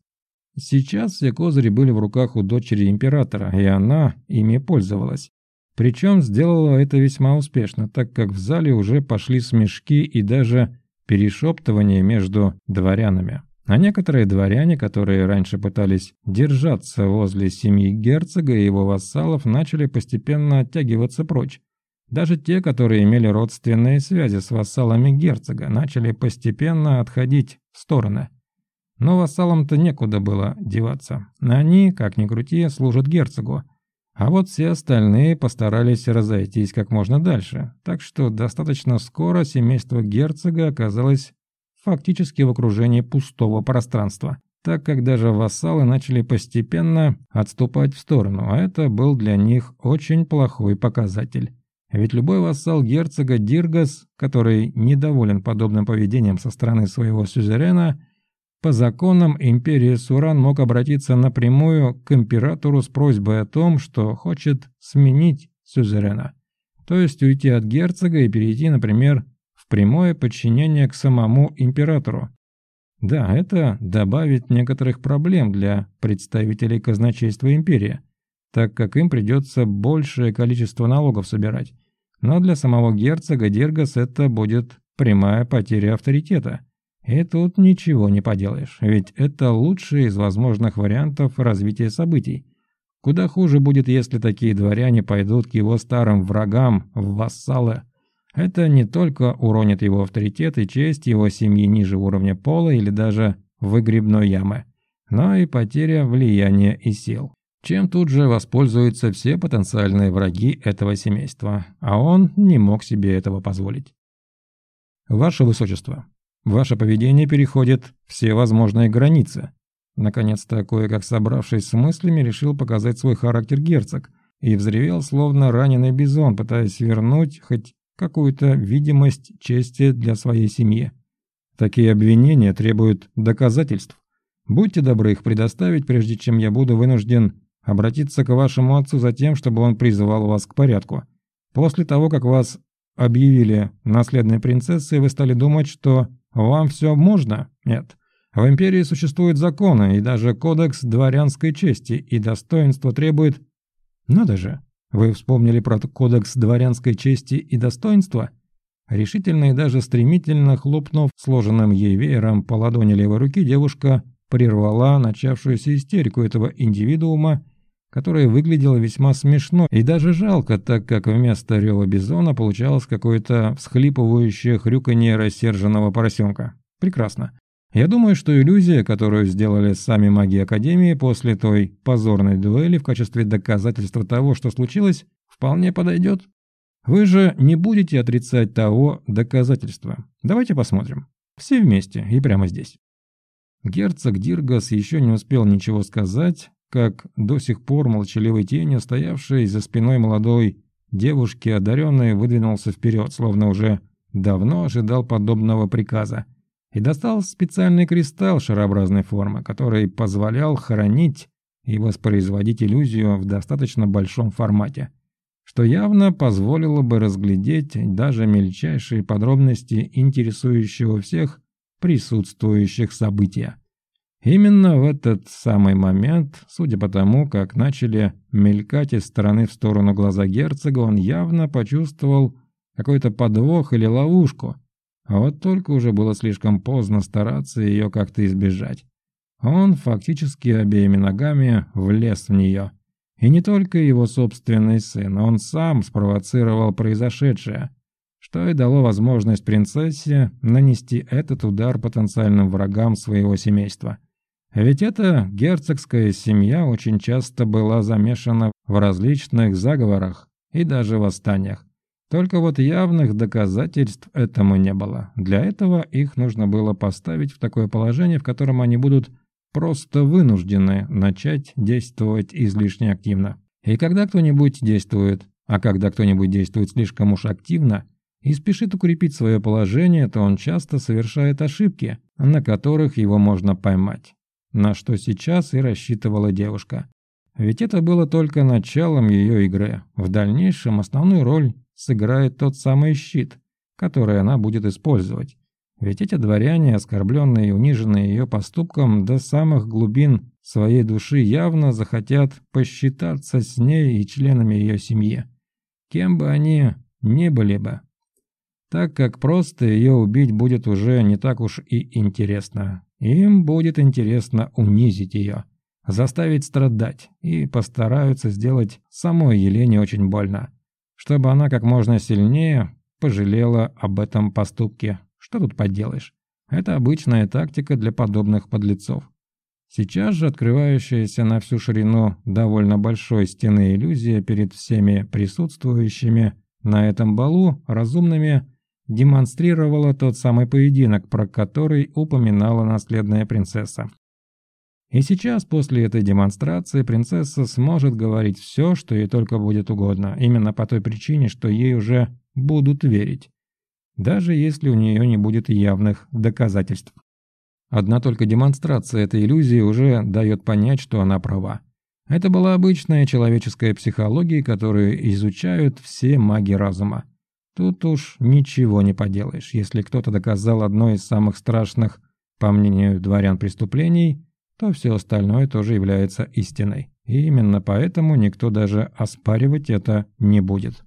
Сейчас все козыри были в руках у дочери императора, и она ими пользовалась. Причем сделала это весьма успешно, так как в зале уже пошли смешки и даже перешептывания между дворянами. А некоторые дворяне, которые раньше пытались держаться возле семьи герцога и его вассалов, начали постепенно оттягиваться прочь. Даже те, которые имели родственные связи с вассалами герцога, начали постепенно отходить в стороны. Но вассалам-то некуда было деваться. Они, как ни крути, служат герцогу. А вот все остальные постарались разойтись как можно дальше, так что достаточно скоро семейство герцога оказалось фактически в окружении пустого пространства, так как даже вассалы начали постепенно отступать в сторону, а это был для них очень плохой показатель. Ведь любой вассал герцога Диргас, который недоволен подобным поведением со стороны своего сюзерена, по законам империи Суран мог обратиться напрямую к императору с просьбой о том, что хочет сменить сюзерена, то есть уйти от герцога и перейти, например, прямое подчинение к самому императору. Да, это добавит некоторых проблем для представителей казначейства империи, так как им придется большее количество налогов собирать. Но для самого герцога Дергас это будет прямая потеря авторитета. И тут ничего не поделаешь, ведь это лучший из возможных вариантов развития событий. Куда хуже будет, если такие дворяне пойдут к его старым врагам в вассалы это не только уронит его авторитет и честь его семьи ниже уровня пола или даже выгребной ямы, но и потеря влияния и сил. Чем тут же воспользуются все потенциальные враги этого семейства, а он не мог себе этого позволить. Ваше Высочество, ваше поведение переходит все возможные границы. Наконец-то, кое-как собравшись с мыслями, решил показать свой характер герцог и взревел, словно раненый бизон, пытаясь вернуть хоть какую-то видимость чести для своей семьи. Такие обвинения требуют доказательств. Будьте добры их предоставить, прежде чем я буду вынужден обратиться к вашему отцу за тем, чтобы он призывал вас к порядку. После того, как вас объявили наследной принцессой, вы стали думать, что вам все можно? Нет. В империи существуют законы, и даже кодекс дворянской чести и достоинства требует... Надо же, вы вспомнили про кодекс дворянской чести и достоинства? Решительно и даже стремительно хлопнув сложенным ей веером по ладони левой руки, девушка прервала начавшуюся истерику этого индивидуума, которая выглядела весьма смешно и даже жалко, так как вместо рева бизона получалось какое-то всхлипывающее хрюканье рассерженного поросенка. Прекрасно. Я думаю, что иллюзия, которую сделали сами маги Академии после той позорной дуэли в качестве доказательства того, что случилось, вполне подойдет. Вы же не будете отрицать того доказательства. Давайте посмотрим. Все вместе и прямо здесь. Герцог Диргас еще не успел ничего сказать, как до сих пор молчаливой тенью, стоявшей за спиной молодой девушки, одаренной, выдвинулся вперед, словно уже давно ожидал подобного приказа – и достал специальный кристалл шарообразной формы, который позволял хранить и воспроизводить иллюзию в достаточно большом формате, что явно позволило бы разглядеть даже мельчайшие подробности интересующего всех присутствующих события. Именно в этот самый момент, судя по тому, как начали мелькать из стороны в сторону глаза герцога, он явно почувствовал какой-то подвох или ловушку. А вот только уже было слишком поздно стараться ее как-то избежать. Он фактически обеими ногами влез в нее. И не только его собственный сын, он сам спровоцировал произошедшее, что и дало возможность принцессе нанести этот удар потенциальным врагам своего семейства – ведь эта герцогская семья очень часто была замешана в различных заговорах и даже восстаниях. Только вот явных доказательств этому не было. Для этого их нужно было поставить в такое положение, в котором они будут просто вынуждены начать действовать излишне активно. И когда кто-нибудь действует, а когда кто-нибудь действует слишком уж активно и спешит укрепить свое положение, то он часто совершает ошибки, на которых его можно поймать на что сейчас и рассчитывала девушка. Ведь это было только началом ее игры. В дальнейшем основную роль сыграет тот самый щит, который она будет использовать. Ведь эти дворяне, оскорбленные и униженные ее поступком до самых глубин своей души, явно захотят посчитаться с ней и членами ее семьи. Кем бы они ни были бы так как просто ее убить будет уже не так уж и интересно. Им будет интересно унизить ее, заставить страдать, и постараются сделать самой Елене очень больно, чтобы она как можно сильнее пожалела об этом поступке. Что тут поделаешь? Это обычная тактика для подобных подлецов. Сейчас же открывающаяся на всю ширину довольно большой стены иллюзия перед всеми присутствующими на этом балу разумными демонстрировала тот самый поединок, про который упоминала наследная принцесса. И сейчас, после этой демонстрации, принцесса сможет говорить все, что ей только будет угодно, именно по той причине, что ей уже будут верить, даже если у нее не будет явных доказательств. Одна только демонстрация этой иллюзии уже дает понять, что она права. Это была обычная человеческая психология, которую изучают все маги разума. Тут уж ничего не поделаешь. Если кто-то доказал одно из самых страшных, по мнению дворян, преступлений, то все остальное тоже является истиной. И именно поэтому никто даже оспаривать это не будет.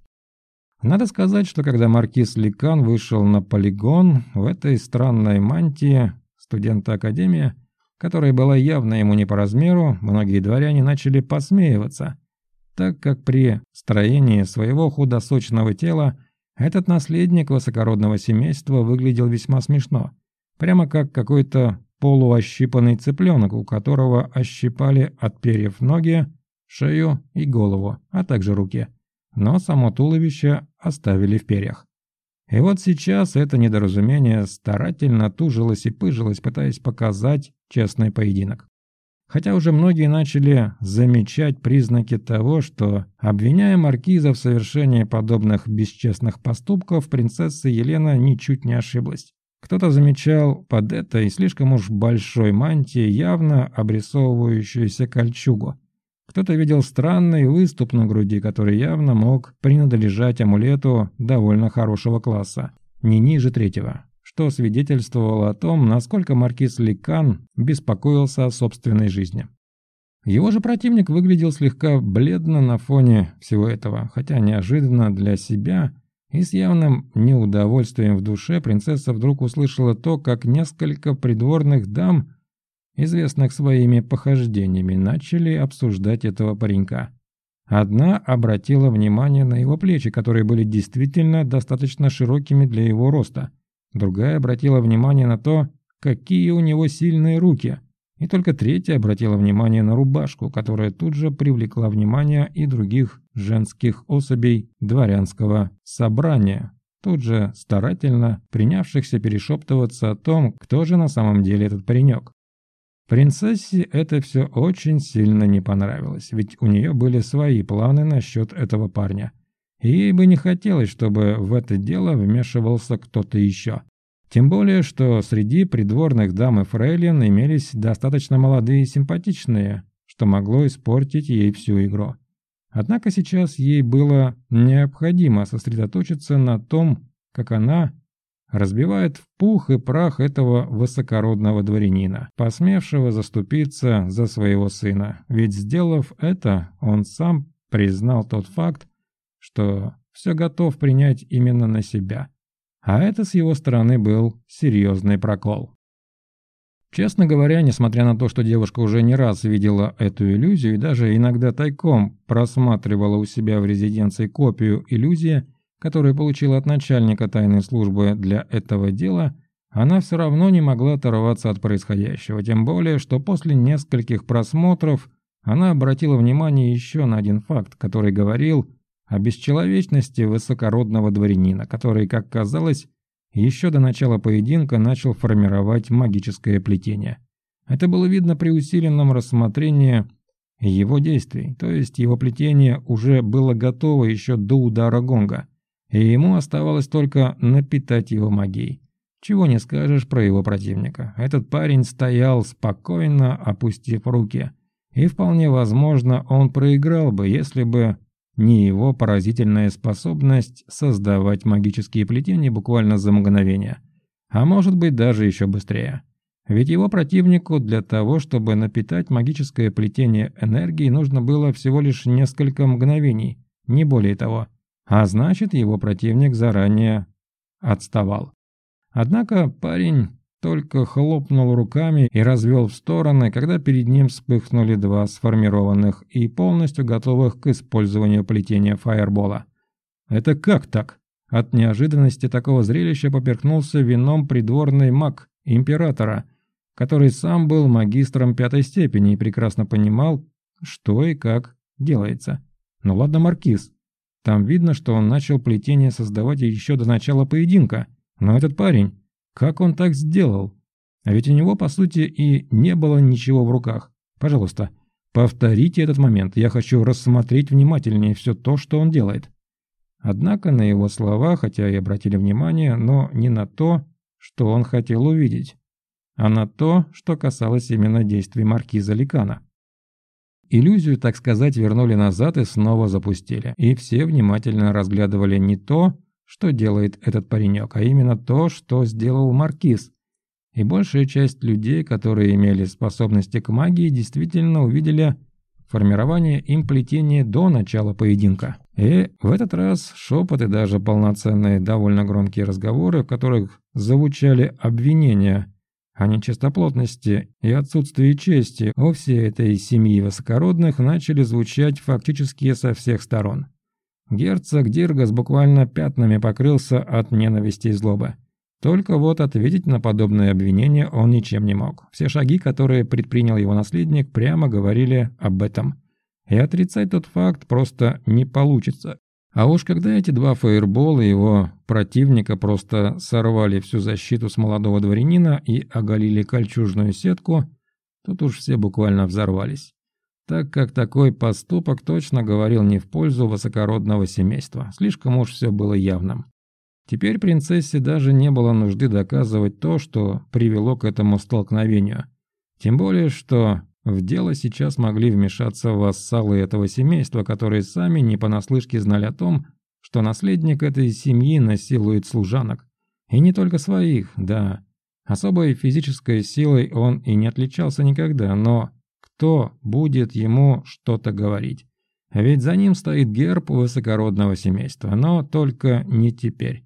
Надо сказать, что когда маркиз Ликан вышел на полигон в этой странной мантии студента Академии, которая была явно ему не по размеру, многие дворяне начали посмеиваться, так как при строении своего худосочного тела этот наследник высокородного семейства выглядел весьма смешно, прямо как какой-то полуощипанный цыпленок, у которого ощипали от перьев ноги, шею и голову, а также руки, но само туловище оставили в перьях. И вот сейчас это недоразумение старательно тужилось и пыжилось, пытаясь показать честный поединок. Хотя уже многие начали замечать признаки того, что, обвиняя маркиза в совершении подобных бесчестных поступков, принцесса Елена ничуть не ошиблась. Кто-то замечал под этой слишком уж большой мантией явно обрисовывающуюся кольчугу. Кто-то видел странный выступ на груди, который явно мог принадлежать амулету довольно хорошего класса, не ниже третьего что свидетельствовало о том, насколько маркиз Ликан беспокоился о собственной жизни. Его же противник выглядел слегка бледно на фоне всего этого, хотя неожиданно для себя и с явным неудовольствием в душе принцесса вдруг услышала то, как несколько придворных дам, известных своими похождениями, начали обсуждать этого паренька. Одна обратила внимание на его плечи, которые были действительно достаточно широкими для его роста – Другая обратила внимание на то, какие у него сильные руки. И только третья обратила внимание на рубашку, которая тут же привлекла внимание и других женских особей дворянского собрания, тут же старательно принявшихся перешептываться о том, кто же на самом деле этот паренек. Принцессе это все очень сильно не понравилось, ведь у нее были свои планы насчет этого парня – ей бы не хотелось, чтобы в это дело вмешивался кто-то еще. Тем более, что среди придворных дам и фрейлин имелись достаточно молодые и симпатичные, что могло испортить ей всю игру. Однако сейчас ей было необходимо сосредоточиться на том, как она разбивает в пух и прах этого высокородного дворянина, посмевшего заступиться за своего сына. Ведь сделав это, он сам признал тот факт, что все готов принять именно на себя. А это с его стороны был серьезный прокол. Честно говоря, несмотря на то, что девушка уже не раз видела эту иллюзию и даже иногда тайком просматривала у себя в резиденции копию иллюзии, которую получила от начальника тайной службы для этого дела, она все равно не могла оторваться от происходящего, тем более, что после нескольких просмотров она обратила внимание еще на один факт, который говорил о бесчеловечности высокородного дворянина, который, как казалось, еще до начала поединка начал формировать магическое плетение. Это было видно при усиленном рассмотрении его действий, то есть его плетение уже было готово еще до удара гонга, и ему оставалось только напитать его магией. Чего не скажешь про его противника. Этот парень стоял спокойно, опустив руки, и вполне возможно он проиграл бы, если бы не его поразительная способность создавать магические плетения буквально за мгновение, а может быть даже еще быстрее. Ведь его противнику для того, чтобы напитать магическое плетение энергией, нужно было всего лишь несколько мгновений, не более того. А значит, его противник заранее отставал. Однако парень только хлопнул руками и развел в стороны, когда перед ним вспыхнули два сформированных и полностью готовых к использованию плетения фаербола. «Это как так?» От неожиданности такого зрелища поперхнулся вином придворный маг императора, который сам был магистром пятой степени и прекрасно понимал, что и как делается. Ну ладно, маркиз. Там видно, что он начал плетение создавать еще до начала поединка. Но этот парень, как он так сделал? А ведь у него, по сути, и не было ничего в руках. Пожалуйста, повторите этот момент. Я хочу рассмотреть внимательнее все то, что он делает. Однако на его слова, хотя и обратили внимание, но не на то, что он хотел увидеть, а на то, что касалось именно действий маркиза Ликана. Иллюзию, так сказать, вернули назад и снова запустили. И все внимательно разглядывали не то, что делает этот паренек, а именно то, что сделал Маркиз. И большая часть людей, которые имели способности к магии, действительно увидели формирование им плетения до начала поединка. И в этот раз шепот и даже полноценные довольно громкие разговоры, в которых звучали обвинения о нечистоплотности и отсутствии чести у всей этой семьи высокородных начали звучать фактически со всех сторон. Герцог Диргас буквально пятнами покрылся от ненависти и злобы. Только вот ответить на подобное обвинение он ничем не мог. Все шаги, которые предпринял его наследник, прямо говорили об этом. И отрицать тот факт просто не получится. А уж когда эти два фаербола его противника просто сорвали всю защиту с молодого дворянина и оголили кольчужную сетку, тут уж все буквально взорвались так как такой поступок точно говорил не в пользу высокородного семейства. Слишком уж все было явным. Теперь принцессе даже не было нужды доказывать то, что привело к этому столкновению. Тем более, что в дело сейчас могли вмешаться вассалы этого семейства, которые сами не понаслышке знали о том, что наследник этой семьи насилует служанок. И не только своих, да. Особой физической силой он и не отличался никогда, но кто будет ему что-то говорить. Ведь за ним стоит герб высокородного семейства, но только не теперь.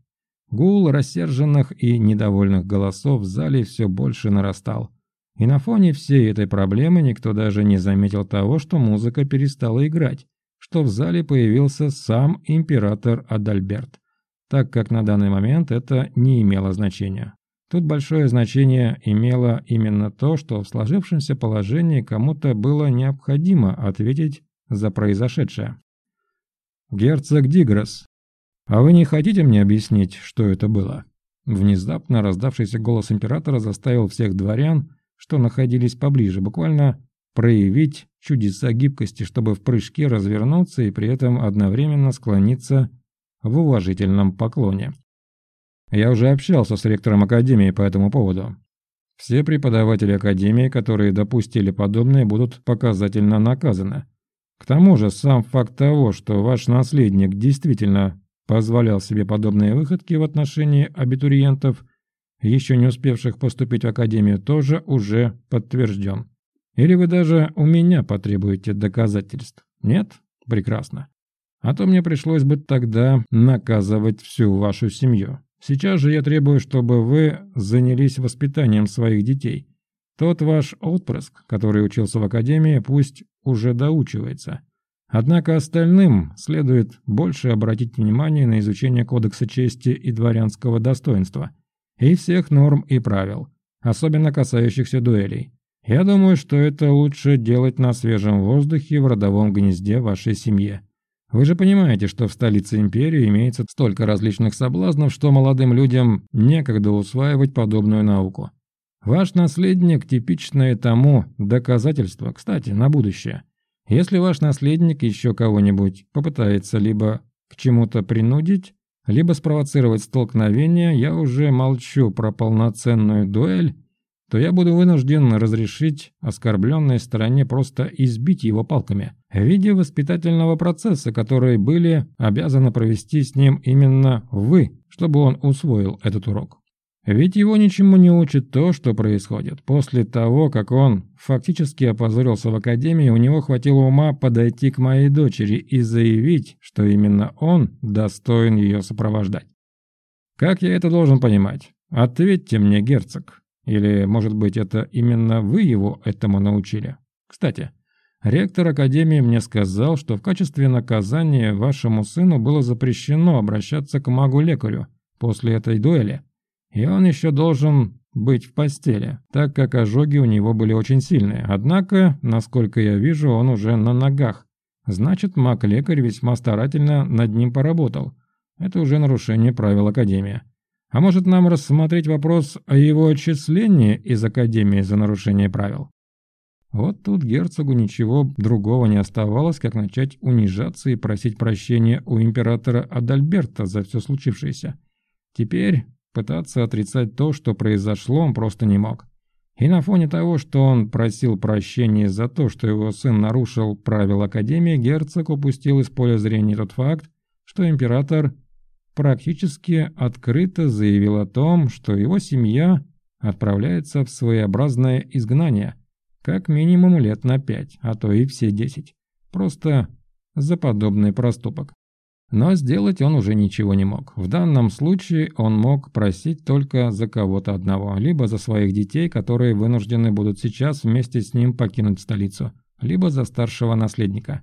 Гул рассерженных и недовольных голосов в зале все больше нарастал. И на фоне всей этой проблемы никто даже не заметил того, что музыка перестала играть, что в зале появился сам император Адальберт, так как на данный момент это не имело значения. Тут большое значение имело именно то, что в сложившемся положении кому-то было необходимо ответить за произошедшее. «Герцог Дигрос, а вы не хотите мне объяснить, что это было?» Внезапно раздавшийся голос императора заставил всех дворян, что находились поближе, буквально проявить чудеса гибкости, чтобы в прыжке развернуться и при этом одновременно склониться в уважительном поклоне. Я уже общался с ректором Академии по этому поводу. Все преподаватели Академии, которые допустили подобное, будут показательно наказаны. К тому же сам факт того, что ваш наследник действительно позволял себе подобные выходки в отношении абитуриентов, еще не успевших поступить в академию, тоже уже подтвержден. Или вы даже у меня потребуете доказательств? Нет? Прекрасно. А то мне пришлось бы тогда наказывать всю вашу семью. Сейчас же я требую, чтобы вы занялись воспитанием своих детей. Тот ваш отпрыск, который учился в академии, пусть уже доучивается. Однако остальным следует больше обратить внимание на изучение Кодекса чести и дворянского достоинства и всех норм и правил, особенно касающихся дуэлей. Я думаю, что это лучше делать на свежем воздухе в родовом гнезде вашей семьи. Вы же понимаете, что в столице империи имеется столько различных соблазнов, что молодым людям некогда усваивать подобную науку. Ваш наследник – типичное тому доказательство, кстати, на будущее. Если ваш наследник еще кого-нибудь попытается либо к чему-то принудить, либо спровоцировать столкновение, я уже молчу про полноценную дуэль, то я буду вынужден разрешить оскорбленной стороне просто избить его палками в виде воспитательного процесса, который были обязаны провести с ним именно вы, чтобы он усвоил этот урок. Ведь его ничему не учит то, что происходит. После того, как он фактически опозорился в академии, у него хватило ума подойти к моей дочери и заявить, что именно он достоин ее сопровождать. Как я это должен понимать? Ответьте мне, герцог. Или, может быть, это именно вы его этому научили? Кстати, ректор академии мне сказал, что в качестве наказания вашему сыну было запрещено обращаться к магу-лекарю после этой дуэли. И он еще должен быть в постели, так как ожоги у него были очень сильные. Однако, насколько я вижу, он уже на ногах. Значит, маг-лекарь весьма старательно над ним поработал. Это уже нарушение правил Академии. А может нам рассмотреть вопрос о его отчислении из Академии за нарушение правил? Вот тут герцогу ничего другого не оставалось, как начать унижаться и просить прощения у императора Адальберта за все случившееся. Теперь Пытаться отрицать то, что произошло, он просто не мог. И на фоне того, что он просил прощения за то, что его сын нарушил правила Академии, герцог упустил из поля зрения тот факт, что император практически открыто заявил о том, что его семья отправляется в своеобразное изгнание, как минимум лет на пять, а то и все десять. Просто за подобный проступок. Но сделать он уже ничего не мог. В данном случае он мог просить только за кого-то одного, либо за своих детей, которые вынуждены будут сейчас вместе с ним покинуть столицу, либо за старшего наследника,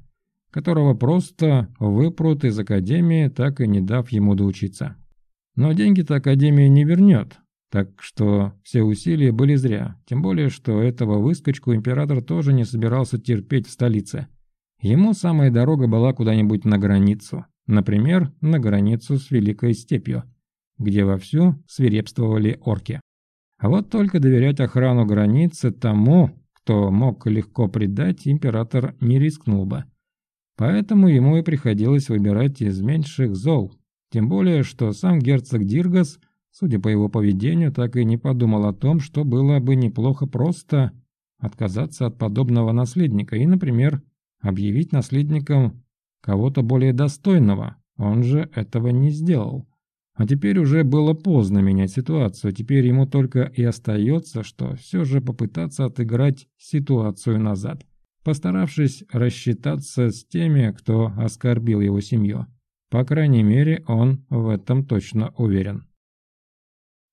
которого просто выпрут из академии, так и не дав ему доучиться. Но деньги-то академия не вернет, так что все усилия были зря, тем более, что этого выскочку император тоже не собирался терпеть в столице. Ему самая дорога была куда-нибудь на границу, Например, на границу с Великой Степью, где вовсю свирепствовали орки. А вот только доверять охрану границы тому, кто мог легко предать, император не рискнул бы. Поэтому ему и приходилось выбирать из меньших зол. Тем более, что сам герцог Диргас, судя по его поведению, так и не подумал о том, что было бы неплохо просто отказаться от подобного наследника и, например, объявить наследником кого-то более достойного. Он же этого не сделал. А теперь уже было поздно менять ситуацию, теперь ему только и остается, что все же попытаться отыграть ситуацию назад, постаравшись рассчитаться с теми, кто оскорбил его семью. По крайней мере, он в этом точно уверен.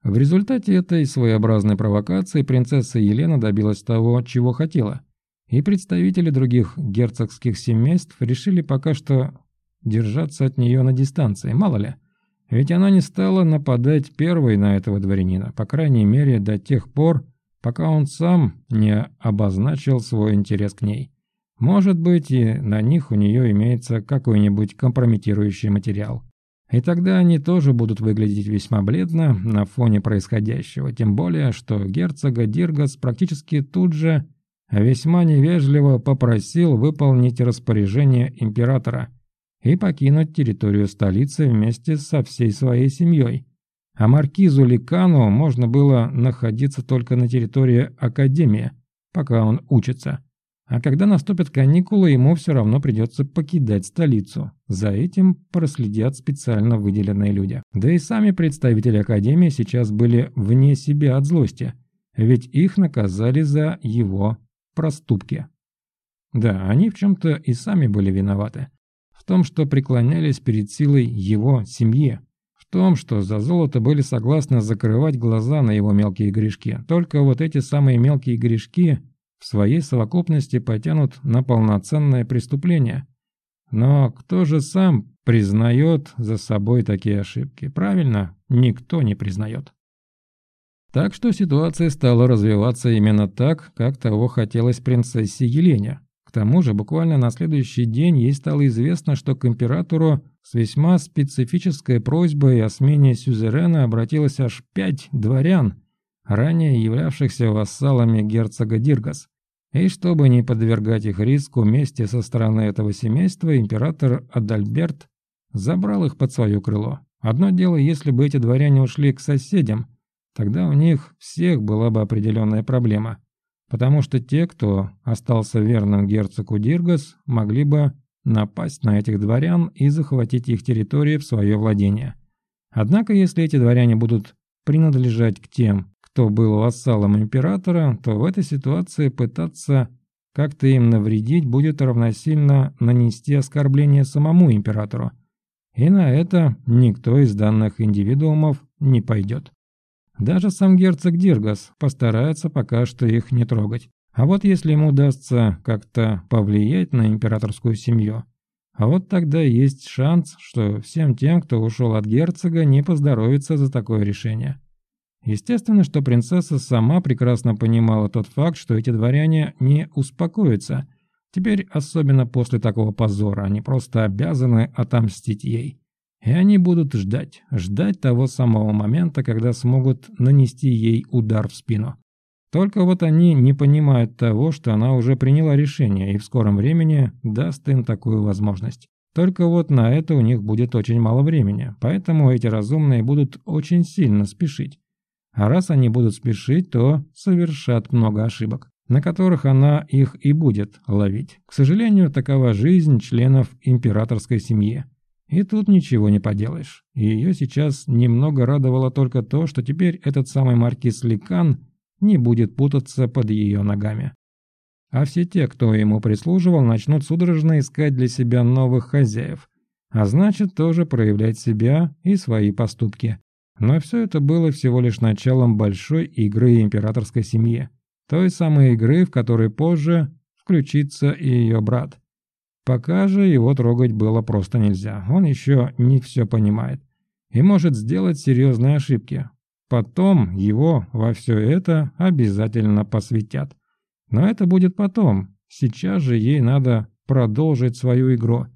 В результате этой своеобразной провокации принцесса Елена добилась того, чего хотела – и представители других герцогских семейств решили пока что держаться от нее на дистанции, мало ли. Ведь она не стала нападать первой на этого дворянина, по крайней мере до тех пор, пока он сам не обозначил свой интерес к ней. Может быть, и на них у нее имеется какой-нибудь компрометирующий материал. И тогда они тоже будут выглядеть весьма бледно на фоне происходящего, тем более, что герцога Диргас практически тут же весьма невежливо попросил выполнить распоряжение императора и покинуть территорию столицы вместе со всей своей семьей. А маркизу Ликану можно было находиться только на территории Академии, пока он учится. А когда наступят каникулы, ему все равно придется покидать столицу. За этим проследят специально выделенные люди. Да и сами представители Академии сейчас были вне себя от злости, ведь их наказали за его проступки. Да, они в чем-то и сами были виноваты. В том, что преклонялись перед силой его семьи. Том, что за золото были согласны закрывать глаза на его мелкие грешки. Только вот эти самые мелкие грешки в своей совокупности потянут на полноценное преступление. Но кто же сам признает за собой такие ошибки? Правильно, никто не признает. Так что ситуация стала развиваться именно так, как того хотелось принцессе Елене. К тому же, буквально на следующий день ей стало известно, что к императору с весьма специфической просьбой о смене сюзерена обратилось аж пять дворян, ранее являвшихся вассалами герцога Диргас. И чтобы не подвергать их риску вместе со стороны этого семейства, император Адальберт забрал их под свое крыло. Одно дело, если бы эти дворяне ушли к соседям, тогда у них всех была бы определенная проблема, потому что те, кто остался верным герцогу Диргас, могли бы напасть на этих дворян и захватить их территории в свое владение. Однако, если эти дворяне будут принадлежать к тем, кто был вассалом императора, то в этой ситуации пытаться как-то им навредить будет равносильно нанести оскорбление самому императору. И на это никто из данных индивидуумов не пойдет. Даже сам герцог Диргас постарается пока что их не трогать. А вот если ему удастся как-то повлиять на императорскую семью, а вот тогда есть шанс, что всем тем, кто ушел от герцога, не поздоровится за такое решение. Естественно, что принцесса сама прекрасно понимала тот факт, что эти дворяне не успокоятся. Теперь, особенно после такого позора, они просто обязаны отомстить ей. И они будут ждать, ждать того самого момента, когда смогут нанести ей удар в спину. Только вот они не понимают того, что она уже приняла решение и в скором времени даст им такую возможность. Только вот на это у них будет очень мало времени, поэтому эти разумные будут очень сильно спешить. А раз они будут спешить, то совершат много ошибок, на которых она их и будет ловить. К сожалению, такова жизнь членов императорской семьи. И тут ничего не поделаешь. И ее сейчас немного радовало только то, что теперь этот самый маркиз Ликан не будет путаться под ее ногами. А все те, кто ему прислуживал, начнут судорожно искать для себя новых хозяев, а значит тоже проявлять себя и свои поступки. Но все это было всего лишь началом большой игры императорской семьи. Той самой игры, в которой позже включится и ее брат. Пока же его трогать было просто нельзя. Он еще не все понимает. И может сделать серьезные ошибки. Потом его во все это обязательно посвятят. Но это будет потом. Сейчас же ей надо продолжить свою игру.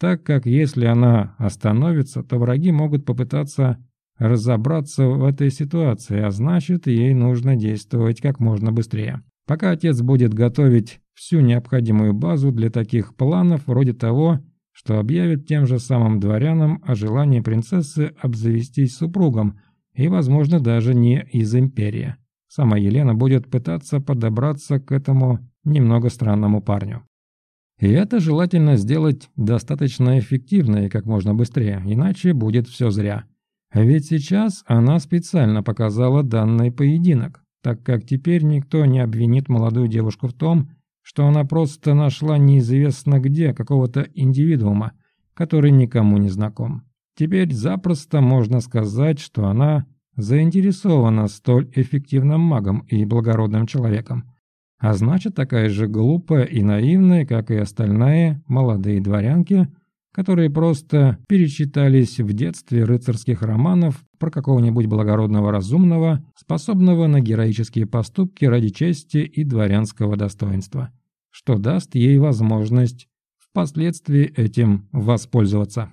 Так как если она остановится, то враги могут попытаться разобраться в этой ситуации, а значит, ей нужно действовать как можно быстрее. Пока отец будет готовить всю необходимую базу для таких планов, вроде того, что объявит тем же самым дворянам о желании принцессы обзавестись супругом, и, возможно, даже не из империи. Сама Елена будет пытаться подобраться к этому немного странному парню. И это желательно сделать достаточно эффективно и как можно быстрее, иначе будет все зря. Ведь сейчас она специально показала данный поединок, так как теперь никто не обвинит молодую девушку в том, что она просто нашла неизвестно где какого-то индивидуума, который никому не знаком. Теперь запросто можно сказать, что она заинтересована столь эффективным магом и благородным человеком. А значит, такая же глупая и наивная, как и остальные молодые дворянки – которые просто перечитались в детстве рыцарских романов про какого-нибудь благородного разумного, способного на героические поступки ради чести и дворянского достоинства, что даст ей возможность впоследствии этим воспользоваться.